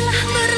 telah ber